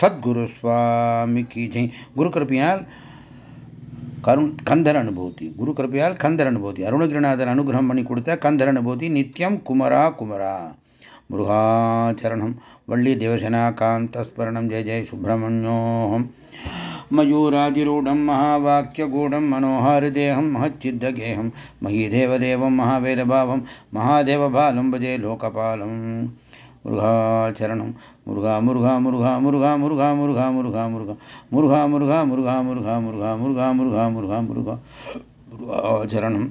சத்குரு சுவாமிக்கு ஜெய் குரு கிருப்பையால் கருண் கந்தர் அனுபூதி குரு கிருப்பையால் கந்தர் அனுபூதி அருணகிரிநாதர் அனுகிரகம் பண்ணி கொடுத்த கந்தர் அனுபூதி நித்தியம் குமரா குமரா முருகாச்சரணம் வள்ளி தேவசேனா காந்தஸ்மரணம் ஜெய ஜெய சுப்பிரமணியோகம் मयूरादिरूढं महावाक्यगूढं मनोहारदेहं महच्चिद्दगेहं महीदेवदेवं महावेदभावं महादेवबालं भजे लोकपालम् முருகாச்சரணம் முருகா முருகா முருகா முருகா முருகா முருகா முருகா முருகா முருகா முருகா முருகா முருகா முருகா முருகா முருகா முருகா முருகா முருகாச்சரணம்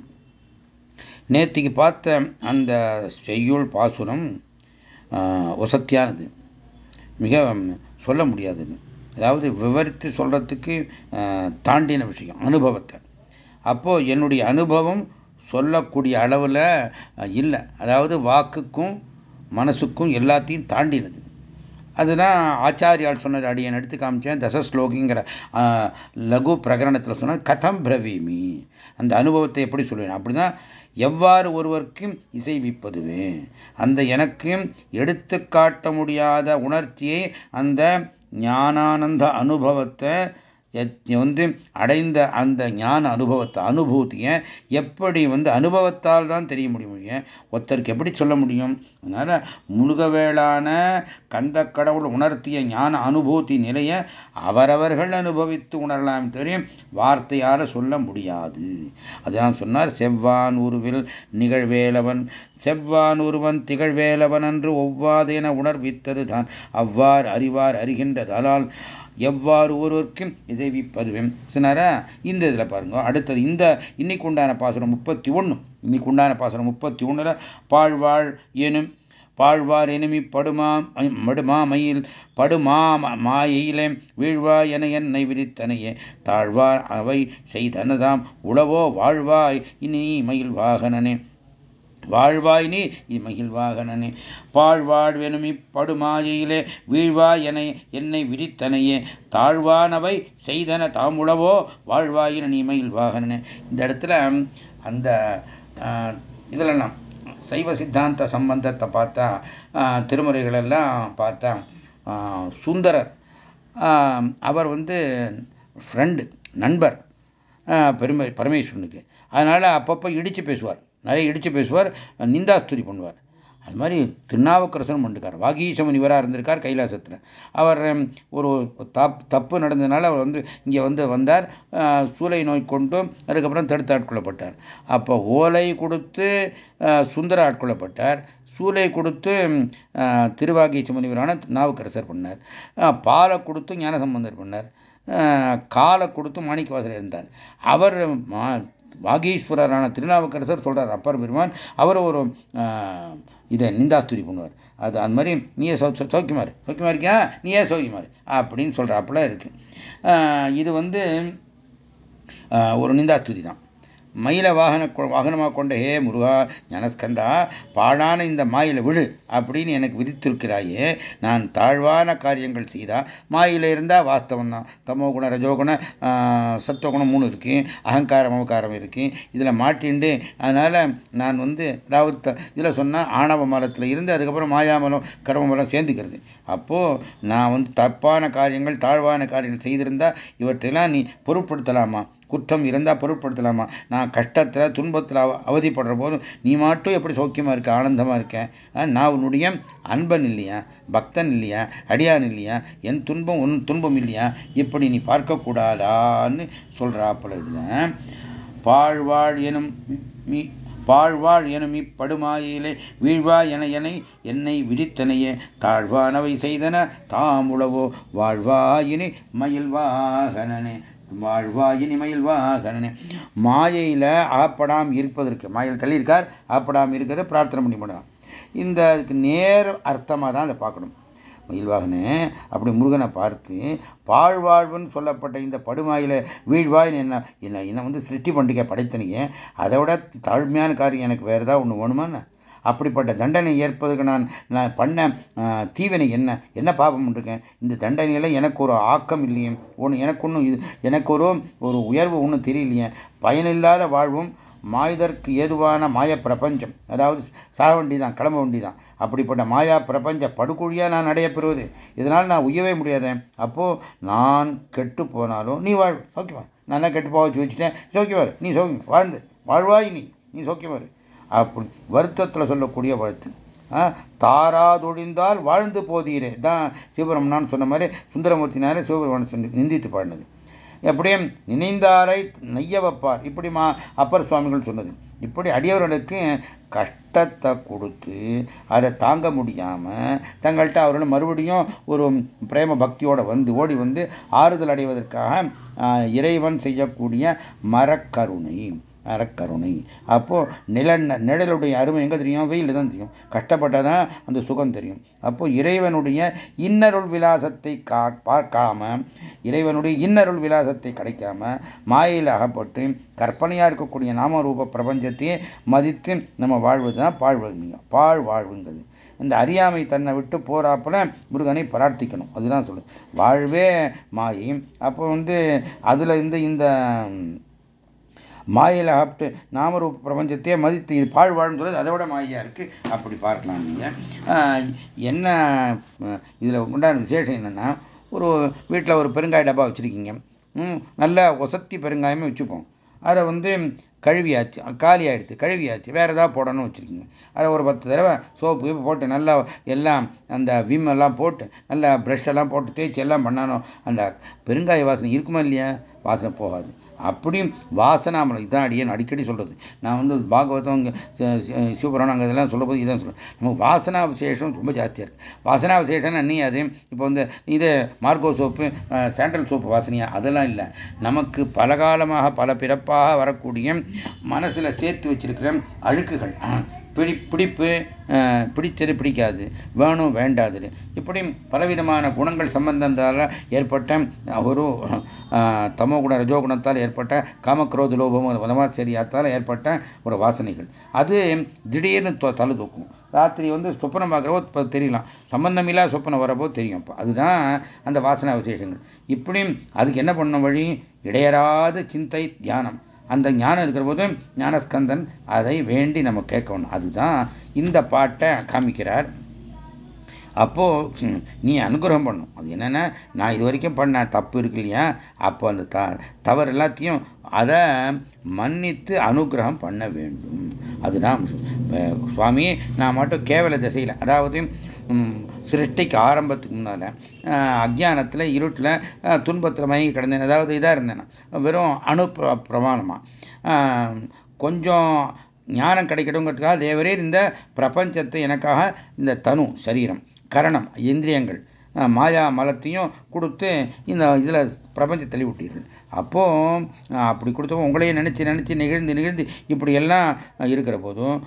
நேத்திக்கு பார்த்த அந்த செய்யுள் பாசுரம் வசத்தியானது மிக சொல்ல முடியாதுன்னு அதாவது விவரித்து சொல்கிறதுக்கு தாண்டின விஷயம் அனுபவத்தை அப்போது என்னுடைய அனுபவம் சொல்லக்கூடிய அளவில் இல்லை அதாவது வாக்குக்கும் மனசுக்கும் எல்லாத்தையும் தாண்டினது. அதுதான் ஆச்சாரியால் சொன்னது அடியன் எடுத்து காமிச்சேன் தசஸ்லோகிங்கிற லகு பிரகரணத்தில் சொன்னால் கதம் பிரவீமி. அந்த அனுபவத்தை எப்படி சொல்லுவேன்? அப்படிதான் எவ்வாறு ஒருவருக்கும் இசைவிப்பதுவே அந்த எனக்கும் எடுத்து காட்ட முடியாத உணர்ச்சியை அந்த ஞானானந்த அனுபவத்தை வந்து அடைந்த அந்த ஞான அனுபவத்தை அனுபூத்தியை எப்படி வந்து அனுபவத்தால் தான் தெரிய முடியும் ஒருத்தருக்கு எப்படி சொல்ல முடியும்? அதனால் முழுகவேளான கந்த கடவுள் உணர்த்திய ஞான அனுபூத்தி நிலையை அவரவர்கள் அனுபவித்து உணரலாம் தெரியும். வார்த்தையால் சொல்ல முடியாது. அதான் சொன்னார் செவ்வான் உருவில் நிகழ்வேலவன் செவ்வான் ஒருவன் திகழ்வேலவன் என்று ஒவ்வாதென உணர்வித்தது தான் அவ்வாறு அறிவார் அறிகின்றதால் எவ்வாறு ஒருவருக்கும் இசைவிப்பதுவேன் சொன்னாரா? இந்த இதில் பாருங்க. அடுத்தது இந்த இன்னைக்கு உண்டான பாசுரம் முப்பத்தி ஒன்று இன்னைக்கு உண்டான பாசுரம் முப்பத்தி ஒன்றில் பாழ்வாழ் எனும் பாழ்வார் எனுமி படுமா மடுமா மயில் படுமா மாயிலே வீழ்வா என என்னை விதித்தனையே தாழ்வார் அவை செய்தனதாம். உளவோ வாழ்வாய் இனி மயில் வாகனனே வாழ்வாய் நீ இமகிழ்வாகனே பாழ்வாழ்வெனுமி இப்படுமாயிலே வீழ்வாய் என என்னை விரித்தனையே. தாழ்வானவை செய்தன தாமுழவோ வாழ்வாயின நீ மகிழ்வாகனே இந்த இடத்துல அந்த இதிலெல்லாம் சைவ சித்தாந்த சம்பந்தத்தை பார்த்தா திருமுறைகளெல்லாம் பார்த்தா சுந்தரர் அவர் வந்து ஃப்ரெண்டு நண்பர் பெருமை பரமேஸ்வரனுக்கு. அதனால் அப்பப்போ இடித்து பேசுவார். நிறைய இடித்து பேசுவார் நிந்தாஸ்துதி பண்ணுவார். அது மாதிரி திருநாவுக்கரசன் பண்ணிருக்கார். வாகீச முனிவராக இருந்திருக்கார் கைலாசத்தில். அவர் ஒரு தப் தப்பு நடந்ததுனால அவர் வந்து இங்கே வந்து வந்தார். சூளை நோய் கொண்டும் அதுக்கப்புறம் தடுத்து ஆட்கொள்ளப்பட்டார். அப்போ ஓலை கொடுத்து சுந்தர ஆட்கொள்ளப்பட்டார். சூளை கொடுத்து திருவாகீச முனிவரான நாவுக்கரசர் பண்ணார். பாலை கொடுத்து ஞானசம்பந்தர் பண்ணார். காலை கொடுத்து மாணிக்கவாசர் இருந்தார். அவர் வாகீஸ்வரரான திருநாவுக்கரசர் சொல்கிறார் அப்பர் பெருமான் அவர் ஒரு இதை நிந்தாஸ்துரி பண்ணுவார். அது அந்த மாதிரி நீயே சௌ சௌக்கியமாரு. சௌக்கியமா இருக்கியா நீயே சௌக்கியமாரு. அப்படின்னு சொல்கிறாப்பெல்லாம் இருக்குது இது வந்து ஒரு நிந்தாஸ்துதி தான். மயில வாகன வாகனமாக கொண்ட ஹே முருகா ஞானஸ்கந்தா பாழான இந்த மாயில விழு அப்படின்னு எனக்கு விதித்திருக்கிறாயே நான் தாழ்வான காரியங்கள் செய்தா மாயில இருந்தால் வாஸ்தவம் தான். தமோ குண ரஜோகுண சத்துவகுணம் மூணு இருக்கு அகங்காரம் அவகாரம் இருக்கு. இதில் மாட்டிண்டு அதனால நான் வந்து அதாவது இதில் சொன்னால் ஆணவ மலத்தில் இருந்து அதுக்கப்புறம் மாயாமலம் கர்ம மலம் சேர்ந்துக்கிறது. அப்போது நான் வந்து தப்பான காரியங்கள் தாழ்வான காரியங்கள் செய்திருந்தா இவற்றெல்லாம் நீ பொருட்படுத்தலாமா? குற்றம் இருந்தால் பொருட்படுத்தலாமா? நான் கஷ்டத்தில் துன்பத்தில் அவதிப்படுற போதும் நீ மட்டும் எப்படி சௌக்கியமாக இருக்க ஆனந்தமாக இருக்க? நான் உன்னுடைய அன்பன் இல்லையா? பக்தன் இல்லையா? அடியான் இல்லையா? என் துன்பம் உன் துன்பம் இல்லையா? இப்படி நீ பார்க்கக்கூடாதான்னு சொல்கிறா இதில். பாழ்வாழ் எனும் பாழ்வாழ் எனும் இப்படுமாயிலே வீழ்வா என என என்னை விதித்தனையே தாழ்வானவை செய்தன தாமுளவோ வாழ்வாயினி மயில்வாகனனே வாழ்வாயினி மயில்வாகனே மாயையில் ஆப்படாம் இருப்பதற்கு மாயில் தள்ளியிருக்கார் ஆப்படாம் இருக்கிறத பிரார்த்தனை பண்ணி பண்ணலாம் இந்த நேர் அர்த்தமாக தான் அதை பார்க்கணும். மயில்வாகனே அப்படி முருகனை பார்த்து பாழ்வாழ்வுன்னு சொல்லப்பட்ட இந்த படுமாயில வீழ்வாய் என்ன என்ன என்ன வந்து சிருஷ்டி பண்டிகை படைத்தனியே அதை விட தாழ்மையான காரியம் எனக்கு வேறு ஏதாவது ஒன்று வேணுமா அப்படிப்பட்ட தண்டனை ஏற்பதற்கு நான் நான் பண்ண தீவினை என்ன? என்ன பாபம் இருக்கேன் இந்த தண்டனையில் எனக்கு ஒரு ஆக்கம் இல்லையே. ஒன்று எனக்கு ஒன்றும் இது எனக்கு ஒரு ஒரு உயர்வு ஒன்றும் தெரியலையே. பயனில்லாத வாழ்வும் மாயதற்கு ஏதுவான மாய பிரபஞ்சம். அதாவது சாக வண்டி தான் கிளம்ப வண்டி தான் அப்படிப்பட்ட மாயா பிரபஞ்ச படுகொழியாக நான் அடையப்பெறுவது இதனால் நான் உய்யவே முடியாத. அப்போது நான் கெட்டு போனாலும் நீ வாழ். சோக்கிவார் நான் கெட்டு போக வச்சு வச்சுட்டேன் சௌக்கியமாரு நீ சோக்கி வாழ்ந்து. வாழ்வாய் நீ. நீ சௌக்கியமாரு அப்படி வருத்தத்தில் சொல்லக்கூடிய வாழ்த்து. தாராதொழிந்தால் வாழ்ந்து போதீரே. தான் சிவபெருமனான்னு சொன்ன மாதிரி சுந்தரமூர்த்தினாரே சிவபெருமான் சொல்லி நிந்தித்து பாடினது. எப்படியும் நினைந்தாரை நெய்ய வைப்பார். இப்படி மா அப்பர் சுவாமிகள் சொன்னது. இப்படி அடியவர்களுக்கு கஷ்டத்தை கொடுத்து அதை தாங்க முடியாமல் தங்கள்கிட்ட அவர்கள் மறுபடியும் ஒரு பிரேம பக்தியோடு வந்து ஓடி வந்து ஆறுதல் அடைவதற்காக இறைவன் செய்யக்கூடிய மரக்கருணை. அறக்கருணை. அப்போது நில நிழலுடைய அருமை எங்கே தெரியும்? வெயில் தான் தெரியும். கஷ்டப்பட்டதான் அந்த சுகம் தெரியும். அப்போது இறைவனுடைய இன்னருள் விலாசத்தை கா பார்க்காம இறைவனுடைய இன்னருள் விலாசத்தை கிடைக்காம மாயில் அகப்பட்டு கற்பனையாக இருக்கக்கூடிய நாமரூப பிரபஞ்சத்தையே மதித்து நம்ம வாழ்வதுதான் பாழ்வங்க பாழ் வாழ்வுங்கிறது. இந்த அறியாமை தன்னை விட்டு போறாப்புல முருகனை பிரார்த்திக்கணும். அதுதான் சொல்லு வாழ்வே மாயும் அப்போ வந்து அதுல இருந்து இந்த மாயையில் ஆப்டு நாமரூப பிரபஞ்சத்தையே மதித்து இது பாழ் வாழ்ன்னு சொல்றது அதை விட மாயா இருக்கு. அப்படி பார்க்கலாம் நீங்க. என்ன இதுல உண்டான விசேஷம் என்னன்னா ஒரு வீட்டில் ஒரு பெருங்காய டப்பா வச்சிருக்கீங்க. நல்ல ஒசத்தி பெருங்காயமே வச்சுப்போம். அதை வந்து கழுவியாச்சு காலி ஆயிடுத்து கழுவியாச்சு. வேறு ஏதாவது போடணும்னு வச்சுருக்கீங்க. அதை ஒரு பத்து தடவை சோப்பு போட்டு நல்லா எல்லாம் அந்த விம் எல்லாம் போட்டு நல்லா ப்ரெஷ் எல்லாம் போட்டு தேய்ச்சி எல்லாம் பண்ணாலும் அந்த பெருங்காய வாசனை இருக்குமா இல்லையா? வாசனை போகாது. அப்படியும் வாசனாமலம் இதான் அடியேன் அடிக்கடி சொல்கிறது நான் வந்து பாகவதம் சிவபுராணம் அங்கே இதெல்லாம் சொல்லும்போது இதான் சொல்கிறேன் நமக்கு வாசனா விசேஷம் ரொம்ப ஜாஸ்தியாக இருக்குது வாசனா விசேஷம்னு அன்னி அது இப்போ வந்து இது மார்கோ சோப்பு சாண்டல் சோப்பு வாசனையா? அதெல்லாம் இல்லை. நமக்கு பல காலமாக பல பிறப்பாக வரக்கூடிய மனசில் சேர்த்து வச்சிருக்கிற அழுக்குகள். பிடி பிடிப்பு பிடித்தது பிடிக்காது. வேணும் வேண்டாது இப்படி பலவிதமான குணங்கள் சம்பந்தத்தால் ஏற்பட்ட ஒரு தமோ குண ரஜோ குணத்தால் ஏற்பட்ட காமக்ரோத லோபம் வனமாச்சரியாத்தால் ஏற்பட்ட ஒரு வாசனைகள். அது திடீர்னு தலை தூக்கும். ராத்திரி வந்து சொப்பனம் பார்க்குறப்போ தெரியலாம். சம்பந்தமில்லா சொப்பனம் வரப்போ தெரியும். அப்போ அதுதான் அந்த வாசனை விசேஷங்கள் இப்படியும் அதுக்கு என்ன பண்ண வழி? இடையறாத சிந்தை தியானம். அந்த ஞானம் இருக்கிற போது ஞானஸ்கந்தன் அதை வேண்டி நம்ம கேட்கணும். அதுதான் இந்த பாட்டை காமிக்கிறார். அப்போ நீ அனுகிரகம் பண்ணும் அது என்னன்னா நான் இது வரைக்கும் பண்ண தப்பு இருக்கு இல்லையா? அப்போ அந்த த தவறு எல்லாத்தையும் அதை மன்னித்து அனுகிரகம் பண்ண வேண்டும். அதுதான் சுவாமி நான் மட்டும் கேவல திசையில் அதாவது சிருஷ்டிக்கு ஆரம்பத்துக்கு முன்னால் அஜானத்தில் இருட்டில் துன்பத்தில் மயங்கி கிடந்தேன். அதாவது இதாக இருந்தேன் வெறும் அணு பிரமாணமாக கொஞ்சம் ஞானம் கிடைக்கணுங்கிறதுக்காக தேவரே இந்த பிரபஞ்சத்தை எனக்காக இந்த தனு சரீரம் கரணம் இந்திரியங்கள் மாயா மலத்தையும் கொடுத்து இந்த இதில் பிரபஞ்ச தள்ளி அப்போது அப்போ அப்படி கொடுத்தவங்க உங்களையே நினச்சி நினச்சி நிகழ்ந்து நிகழ்ந்து இப்படி எல்லாம் இருக்கிற போதும்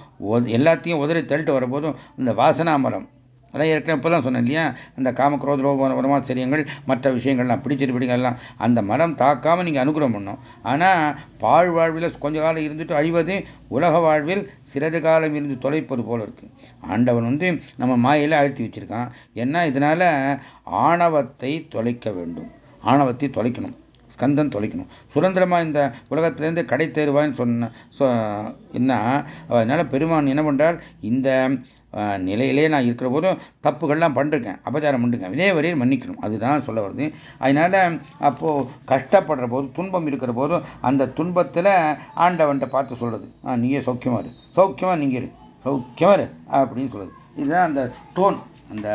எல்லாத்தையும் உதறி தள்ளிட்டு வர போதும் இந்த வாசனாமலம் அதான் ஏற்கனவே இப்போ தான் சொன்னேன் இல்லையா? அந்த காமக்ரோத லோபரமாச்சரியங்கள் மற்ற விஷயங்கள்லாம் பிடிச்சிட்டு பிடிக்கலாம் அந்த மரம் தாக்காமல் நீங்கள் அனுகிரகம் பண்ணும் ஆனால் பாழ் வாழ்வில் கொஞ்ச காலம் இருந்துட்டு அழிவது உலக வாழ்வில் சிறிது காலம் இருந்து தொலைப்பது போல இருக்கு. ஆண்டவன் வந்து நம்ம மாயில அழுத்தி வச்சிருக்கான். என்ன? இதனால ஆணவத்தை தொலைக்க வேண்டும். ஆணவத்தை தொலைக்கணும். ஸ்கந்தன் தொலைக்கணும். சுதந்திரமாக இந்த உலகத்திலேருந்து கடை தேர்வான்னு சொன்ன என்ன? அதனால் பெருமான் என்ன பண்ணுறார் இந்த நிலையிலே நான் இருக்கிற போதும் தப்புகள்லாம் பண்ணிருக்கேன் அபச்சாரம் பண்ணிருக்கேன் இதே வரையில் மன்னிக்கணும் அதுதான் சொல்ல வருது. அதனால அப்போது கஷ்டப்படுற போது துன்பம் இருக்கிற போதும் அந்த துன்பத்தில் ஆண்டவன்ட்ட பார்த்து சொல்றது. நீயே சௌக்கியமாக இரு சௌக்கியமாக நீங்க இரு சௌக்கியமாக இரு அப்படின்னு சொல்லுது இதுதான் அந்த டோன் அந்த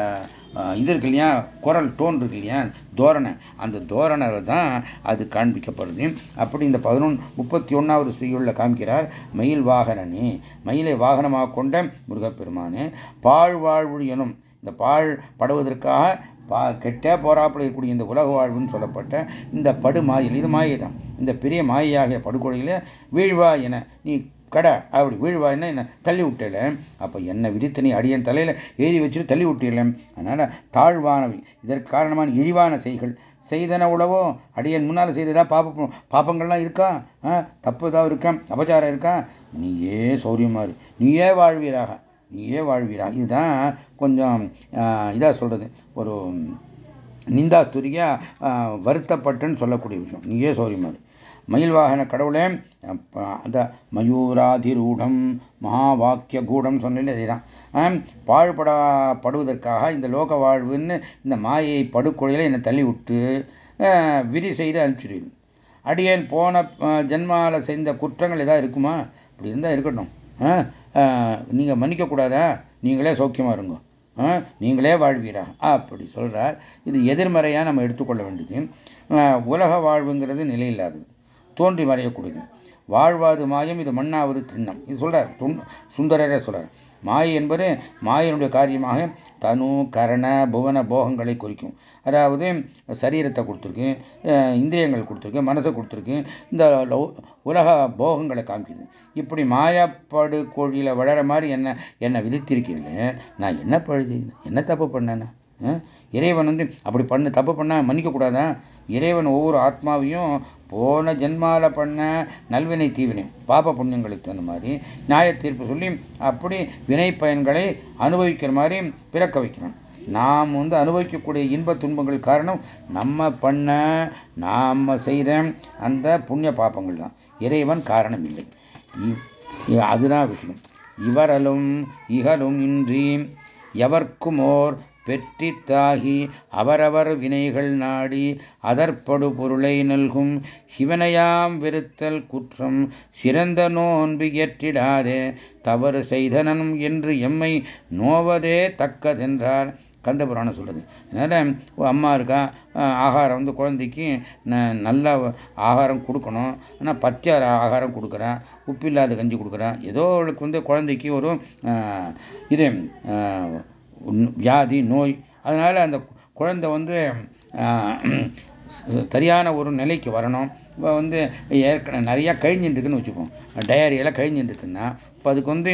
இது இருக்கு இல்லையா? குரல் டோன் இருக்கு இல்லையா? தோரணை. அந்த தோரணையில் தான் அது காண்பிக்கப்படுது. அப்படி இந்த பதினொன்று முப்பத்தி ஒன்றாவது ஸ்ரீயுள்ள காமிக்கிறார் மயில் வாகனனே மயிலை வாகனமாக கொண்ட முருகப்பெருமானே பாழ் வாழ்வு எனும் இந்த பாழ் படுவதற்காக பா கெட்டே போறாப்புல இருக்கக்கூடிய இந்த உலக வாழ்வுன்னு சொல்லப்பட்ட இந்த படு மாயில் இது மாயை தான் இந்த பெரிய மாயையாகிய படுகொலையில் வீழ்வா என நீ கடை அப்படி வீழ்வாய்னா என்ன தள்ளி விட்டல. அப்போ என்ன விதித்து நீ அடியன் தலையில் எழுதி வச்சுட்டு தள்ளி விட்டிடல அதனால் தாழ்வானவை இதற்கு காரணமான இழிவான செய்கள். செய்தன உழவோ அடியன் முன்னால் செய்ததா பாப்ப பாப்பங்கள்லாம் இருக்கா? தப்பு ஏதாவது இருக்கா? அபச்சாரம் இருக்கா? நீயே சௌரியமாக இரு நீயே வாழ்வீராக. நீயே வாழ்வீராக இதுதான் கொஞ்சம் இதாக சொல்கிறது ஒரு நிந்தாஸ்துரியாக வருத்தப்பட்டுன்னு சொல்லக்கூடிய விஷயம். நீயே சௌரியமாக மயில் வாகன கடவுளே அந்த மயூராதிரூடம் மகாவாக்கிய கூடம் சொன்னேன் அதேதான். பாழ்படப்படுவதற்காக இந்த லோக வாழ்வுன்னு இந்த மாயை படுகொலையில் என்னை தள்ளி விட்டு விதி செய்து அனுப்பிச்சிடுவேன் அடியேன் போன ஜென்மாவில் செய்த குற்றங்கள் ஏதாவது இருக்குமா? இப்படி இருந்தால் இருக்கட்டும். நீங்கள் மன்னிக்கக்கூடாதா? நீங்களே சௌக்கியமாக இருங்க. நீங்களே வாழ்வீரா? அப்படி சொல்கிறார் இது எதிர்மறையாக நம்ம எடுத்துக்கொள்ள வேண்டியது. உலக வாழ்வுங்கிறது நிலையில்லாதது. தோன்றி மறையக்கூடியது. வாழ்வாது மாயம் இது மண்ணாவது திண்ணம். இது சொல்றார் சுந்தரரே சொல்றார். மாயை என்பது மாயனுடைய காரியமாக தனு கரண புவன போகங்களை குறிக்கும். அதாவது சரீரத்தை கொடுத்துருக்கு இந்திரியங்கள் கொடுத்துருக்கு மனசை கொடுத்துருக்கு இந்த உலக போகங்களை காமிக்குது. இப்படி மாயப்பாடு கோழியில் வளர மாதிரி என்ன என்னை விதித்திருக்கீங்களே நான் என்ன பழுது என்ன தப்பு பண்ணேன்னா இறைவன் வந்து அப்படி பண்ண தப்பு பண்ண மன்னிக்க இறைவன் ஒவ்வொரு ஆத்மாவையும் போன ஜென்மால பண்ண நல்வினை தீவினை பாப புண்ணியங்களுக்கு தகுந்த மாதிரி நியாய தீர்ப்பு சொல்லி அப்படி வினை பயன்களை அனுபவிக்கிற மாதிரி பிறக்க வைக்கணும் நாம் வந்து அனுபவிக்கக்கூடிய இன்ப துன்பங்கள் காரணம் நம்ம பண்ண நாம் செய்த அந்த புண்ணிய பாப்பங்கள் தான். இறைவன் காரணம் இல்லை. அதுதான் விஷயம். இவரலும் இகலும் இன்றி எவர்க்குமோர் பெற்றித்தாகி அவரவர் வினைகள் நாடி அதற்படு பொருளை நல்கும் சிவனையாம் வெறுத்தல் குற்றம் சிறந்த நோன்பு இயற்றிடாதே தவறு செய்தனனும் என்று எம்மை நோவதே தக்கதென்றார். கந்தபுராணம் சொல்கிறது அதனால் அம்மா இருக்கா ஆகாரம் வந்து குழந்தைக்கு நல்ல ஆகாரம் கொடுக்கணும். ஆனால் பத்தியார் ஆகாரம் கொடுக்குறேன் உப்பு இல்லாத கஞ்சி கொடுக்குறேன் ஏதோ அவளுக்கு வந்து குழந்தைக்கு ஒரு இது வியாதி நோய். அதனால் அந்த குழந்தை வந்து சரியான ஒரு நிலைக்கு வரணும். இப்போ வந்து ஏற்கனவே நிறையா கழிஞ்சுட்டுருக்குன்னு வச்சுப்போம். டயரியெல்லாம் கழிஞ்சுட்டுருக்குன்னா இப்போ அதுக்கு வந்து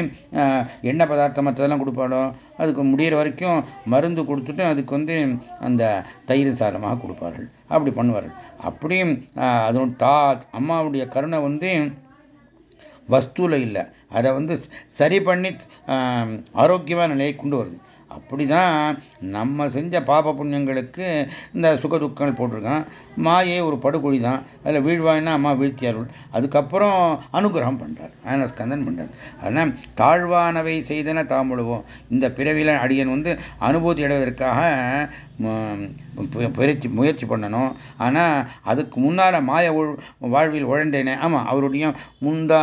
எண்ணெய் பதார்த்தம் மற்றதெல்லாம் கொடுப்பாடோ அதுக்கு முடிகிற வரைக்கும் மருந்து கொடுத்துட்டு அதுக்கு வந்து அந்த தயிர் சாரமாக கொடுப்பார்கள். அப்படி பண்ணுவார்கள். அப்படியும் அதோட தா அம்மாவுடைய கருணை வந்து வஸ்துவில் இல்லை. அதை வந்து சரி பண்ணி ஆரோக்கியமான நிலையை கொண்டு வருது. அப்படிதான் நம்ம செஞ்ச பாப புண்ணியங்களுக்கு இந்த சுக துக்கங்கள் போட்டிருக்கான். மாயே ஒரு படுகொழி தான் அதில் வீழ்வாய்னா அம்மா வீழ்த்தியார்கள் அதுக்கப்புறம் அனுகிரகம் பண்ணுறார் ஆனஸ்கந்தன் பண்ணுறார் அதனால் தாழ்வானவை செய்தன தாமுழுவோம் இந்த பிறவியில் அடியன் வந்து அனுபூதி அடைவதற்காக பயிற்சி முயற்சி பண்ணணும். ஆனால் அதுக்கு முன்னால் மாய வாழ்வில் உழண்டேனே ஆமாம் அவருடைய முந்தா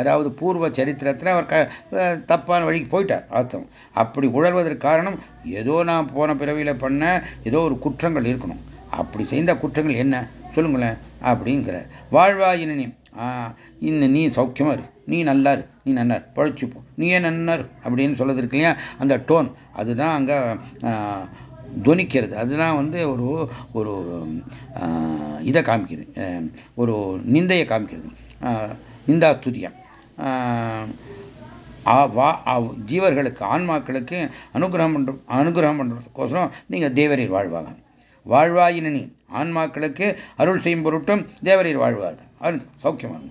அதாவது பூர்வ சரித்திரத்தில் அவர் க தப்பான வழிக்கு போயிட்டார். அர்த்தம். அப்படி உழல்வதற்காக காரணம் ஏதோ நான் போன பிறவியில் பண்ண ஏதோ ஒரு குற்றங்கள் இருக்கணும். அப்படி செய்த குற்றங்கள் என்ன? சொல்லுங்களேன் அப்படிங்கிறார். வாழ்வாயினி இந்த நீ சௌக்கியமா இரு. நீ நல்லா இரு. நீ நன்னார் பழச்சிப்போ நீ ஏன் நன்னார் அப்படின்னு சொல்லது இருக்கு இல்லையா? அந்த டோன். அதுதான் அங்கே துவனிக்கிறது அதுதான் வந்து ஒரு ஒரு இதை காமிக்குது. ஒரு நிந்தையை காமிக்கிறது. நிந்தா ஸ்துதியம் வா ஜீவர்களுக்கு ஆன்மாக்களுக்கு அனுகிரகம் பண்ற அனுகிரகம் பண்ணுறதுக்கோசரம் நீங்கள் தேவரீர் வாழ்வாங்க. வாழ்வாயினி ஆன்மாக்களுக்கு அருள் செய்யும் பொருட்டும் தேவரீர் வாழ்வார்கள். அருள் சௌக்கியமாக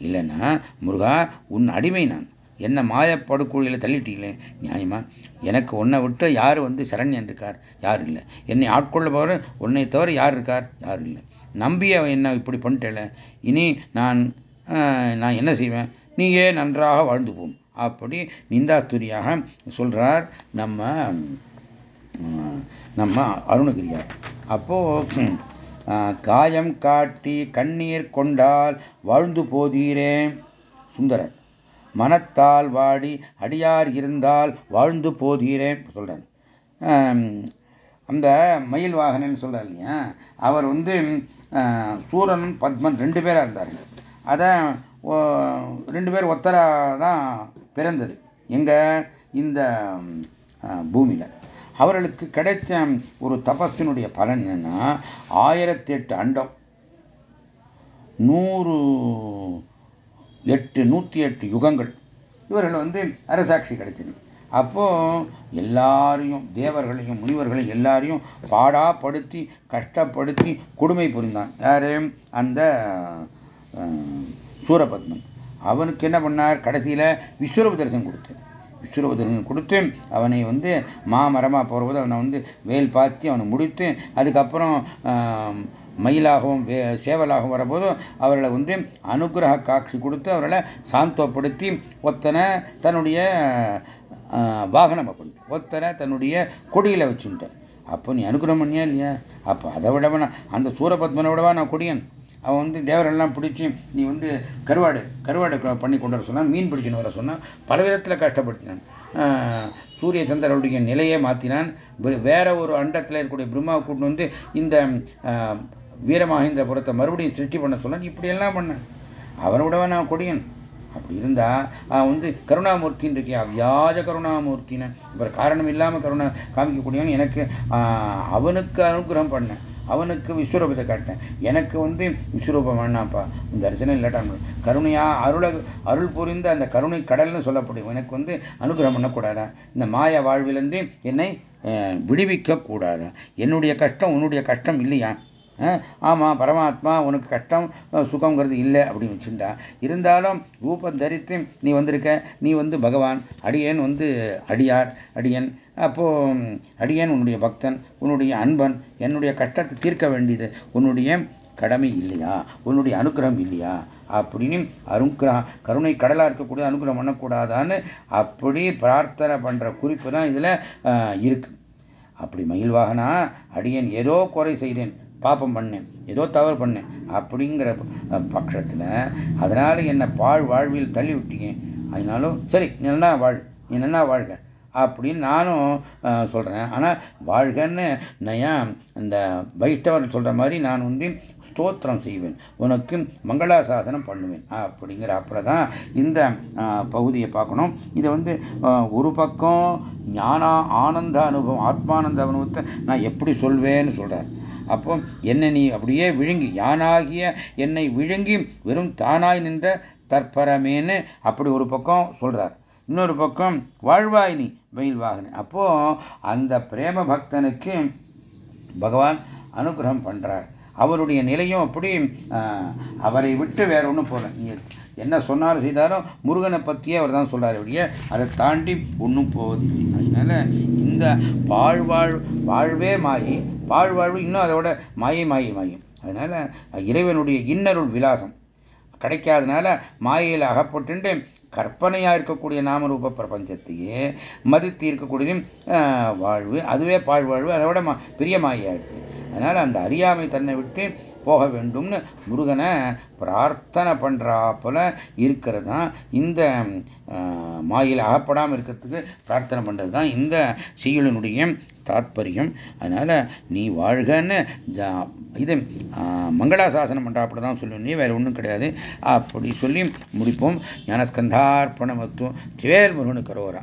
இல்லைன்னா முருகா உன் அடிமை நான். என்ன மாயப்படுக்குழியில் தள்ளிட்டீங்களே? நியாயமா? எனக்கு உன்னை விட்டு யார் வந்து சரண்யன் இருக்கார் யார் இல்லை. என்னை ஆட்கொள்ள போகிற உன்னை தவிர யார் இருக்கார்? யார் இல்லை. நம்பிய என்ன இப்படி பண்ணிட்டேல இனி நான் நான் என்ன செய்வேன்? நீயே நன்றாக வாழ்ந்து போம். அப்படி நிந்தாத்துரியாக சொல்றார் நம்ம நம்ம அருணகிரியார். அப்போ காயம் காட்டி கண்ணீர் கொண்டால் வாழ்ந்து போதீரே சுந்தரர். மனத்தால் வாடி அடியார் இருந்தால் வாழ்ந்து போதீரே சொல்றார். அந்த மயில் வாகனன் சொல்றார் இல்லையா? அவர் வந்து சூரன் பத்மன் ரெண்டு பேராக இருந்தார்கள் அதான் ரெண்டு பேர் ஒத்தரா தான் பிறந்தது. எங்க? இந்த பூமியில. அவர்களுக்கு கிடைத்த ஒரு தபஸினுடைய பலன் என்னன்னா ஆயிரத்தி எட்டு அண்டம். நூறு எட்டு நூற்றி எட்டு யுகங்கள். இவர்கள் வந்து அரசாட்சி கிடைச்சது அப்போ எல்லாரையும் தேவர்களையும் முனிவர்களையும் எல்லாரையும் பாடாப்படுத்தி கஷ்டப்படுத்தி கொடுமை புரிந்தான். யாரு? அந்த சூரபத்மன். அவனுக்கு என்ன பண்ணார்? கடைசியில் விஸ்வரூப தரிசனம் கொடுத்தார் விஸ்வரூப தரிசனம் கொடுத்து அவனை வந்து மாமரமாக போகிறபோது அவனை வந்து வேல் பார்த்து அவனை முடித்து அதுக்கப்புறம் மயிலாகவும் சேவலாகவும் வரபோதும் அவர்களை வந்து அனுகிரக காட்சி கொடுத்து அவர்களை சாந்தப்படுத்தி ஒத்தனை தன்னுடைய வாகனம் பண்ணி ஒத்தனை தன்னுடைய கொடியில் வச்சுட்டேன். அப்போ நீ அனுகிரகம் பண்ணியா இல்லையா? அப்போ அதை விடவா அந்த சூரபத்மனை விடவா நான் கொடியன்? அவன் வந்து தேவரெல்லாம் பிடிச்சி நீ வந்து கருவாடு கருவாடு பண்ணி கொண்டு வர சொன்னான் மீன் பிடிக்கணும் வர சொன்னான் பல விதத்தில் கஷ்டப்படுத்தினான். சூரிய சந்திரனுடைய நிலையை மாற்றினான் வேற ஒரு அண்டத்தில் இருக்கக்கூடிய பிரம்மாவை கூட்டு வந்து இந்த வீரமாகிந்திரபுரத்தை மறுபடியும் சிருஷ்டி பண்ண சொன்னான். இப்படியெல்லாம் பண்ணேன். அவனோடவ நான் கொடியன்? அப்படி இருந்தா வந்து கருணாமூர்த்தின்னு இருக்கேன் அவ்வியாஜ கருணாமூர்த்தின்னு. இப்போ காரணம் இல்லாமல் கருணா காமிக்கக்கூடியவன் எனக்கு அவனுக்கு அனுகிரகம் பண்ணேன். அவனுக்கு விஸ்வரூபத்தை காட்டினேன். எனக்கு வந்து விஸ்வரூபம் வேணாம்ப்பா. இந்த தரிசனம் இல்லாட்டா கருணையா அருள அருள் புரிந்த அந்த கருணை கடல்னு சொல்லப்படும். எனக்கு வந்து அனுகிரகம் பண்ணக்கூடாதா? இந்த மாய வாழ்விலிருந்து என்னை விடுவிக்க கூடாதா என்னுடைய கஷ்டம் உன்னுடைய கஷ்டம் இல்லையா? ஆமாம் பரமாத்மா உனக்கு கஷ்டம் சுகங்கிறது இல்லை அப்படின்னு வச்சுட்டா. இருந்தாலும் ரூபம் தரித்து நீ வந்திருக்க நீ வந்து பகவான் அடியேன் வந்து அடியார் அடியன். அப்போ அடியேன் உன்னுடைய பக்தன் உன்னுடைய அன்பன் என்னுடைய கஷ்டத்தை தீர்க்க வேண்டியது உன்னுடைய கடமை இல்லையா உன்னுடைய அனுகிரகம் இல்லையா அப்படின்னு அனுகிரகம் கருணை கடலாக இருக்கக்கூடிய அனுகிரகம் பண்ணக்கூடாதான்னு அப்படி பிரார்த்தனை பண்ணுற குறிப்பு தான் இதில் இருக்கு. அப்படி மயில்வாகனா அடியன் ஏதோ குறை செய்தேன் பாப்பம் பண்ணேன் ஏதோ தவறு பண்ணேன் அப்படிங்கிற பட்சத்தில் அதனால் என்னை பாழ் வாழ்வில் தள்ளி விட்டீங்க. அதனாலும் சரி நீ நல்லா வாழ் நீ நல்லா வாழ்க அப்படின்னு நானும் சொல்கிறேன் ஆனால் வாழ்கன்னு நான் இந்த வைஷ்ணவர் சொல்கிற மாதிரி நான் வந்து ஸ்தோத்திரம் செய்வேன். உனக்கு மங்களாசாசனம் பண்ணுவேன் அப்படிங்கிற அப்புறம் தான் இந்த பகுதியை பார்க்கணும். இதை வந்து ஒரு பக்கம் ஞானா ஆனந்த அனுபவம் ஆத்மானந்த அனுபவத்தை நான் எப்படி சொல்வேன்னு சொல்கிறார் அப்போ என்னை நீ அப்படியே விழுங்கி யானாகிய என்னை விழுங்கி வெறும் தானாய் நின்ற தற்பரமேன்னு அப்படி ஒரு பக்கம் சொல்றார். இன்னொரு பக்கம் வாழ்வாய் நீ வெயில் வாகனி. அப்போ அந்த பிரேம பக்தனுக்கு பகவான் அனுகிரகம் பண்றார். அவருடைய நிலையும் அப்படி அவரை விட்டு வேற ஒன்றும் போகலை. என்ன சொன்னாலும் செய்தாலும் முருகனை பற்றியே அவர் தான் சொல்கிறார் அப்படியே அதை தாண்டி ஒன்றும் போவதில்லை. அதனால இந்த வாழ்வாழ் வாழ்வே மாயி பாழ்வாழ்வு இன்னும் அதோட மாயை மாயை மாயும் அதனால் இறைவனுடைய இன்னருள் விலாசம் கிடைக்காதனால மாயையில் அகப்பட்டு கற்பனையாக இருக்கக்கூடிய நாமரூப பிரபஞ்சத்தையே மதித்து இருக்கக்கூடியதும் வாழ்வு அதுவே பாழ்வாழ்வு அதோட பெரிய மாயாயிடுது அதனால் அந்த அறியாமை தன்னை விட்டு போக வேண்டும்னு முருகனை பிரார்த்தனை பண்ணுறாப்புல இருக்கிறது தான் இந்த மாயில் அகப்படாமல் இருக்கிறதுக்கு பிரார்த்தனை பண்ணுறது தான் இந்த செய்யுளினுடைய தாத்பரியம். அதனால் நீ வாழ்கன்னு இது மங்களாசாசனம் பண்ணுறாப்புல தான் சொல்லணும் நீ வேறு ஒன்றும் கிடையாது. அப்படி சொல்லி முடிப்போம். ஞானஸ்கந்தா சதார்ப்பணமத்துவம் சிவேல் முருகனு கரோரா